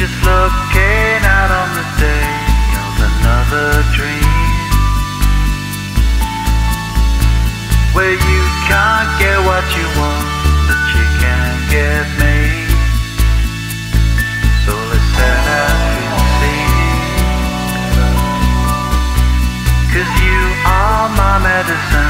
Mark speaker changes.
Speaker 1: Just looking out on the day of another dream. Where you can't get what you want But you can get me. So let's set out and receive Cause you are my medicine.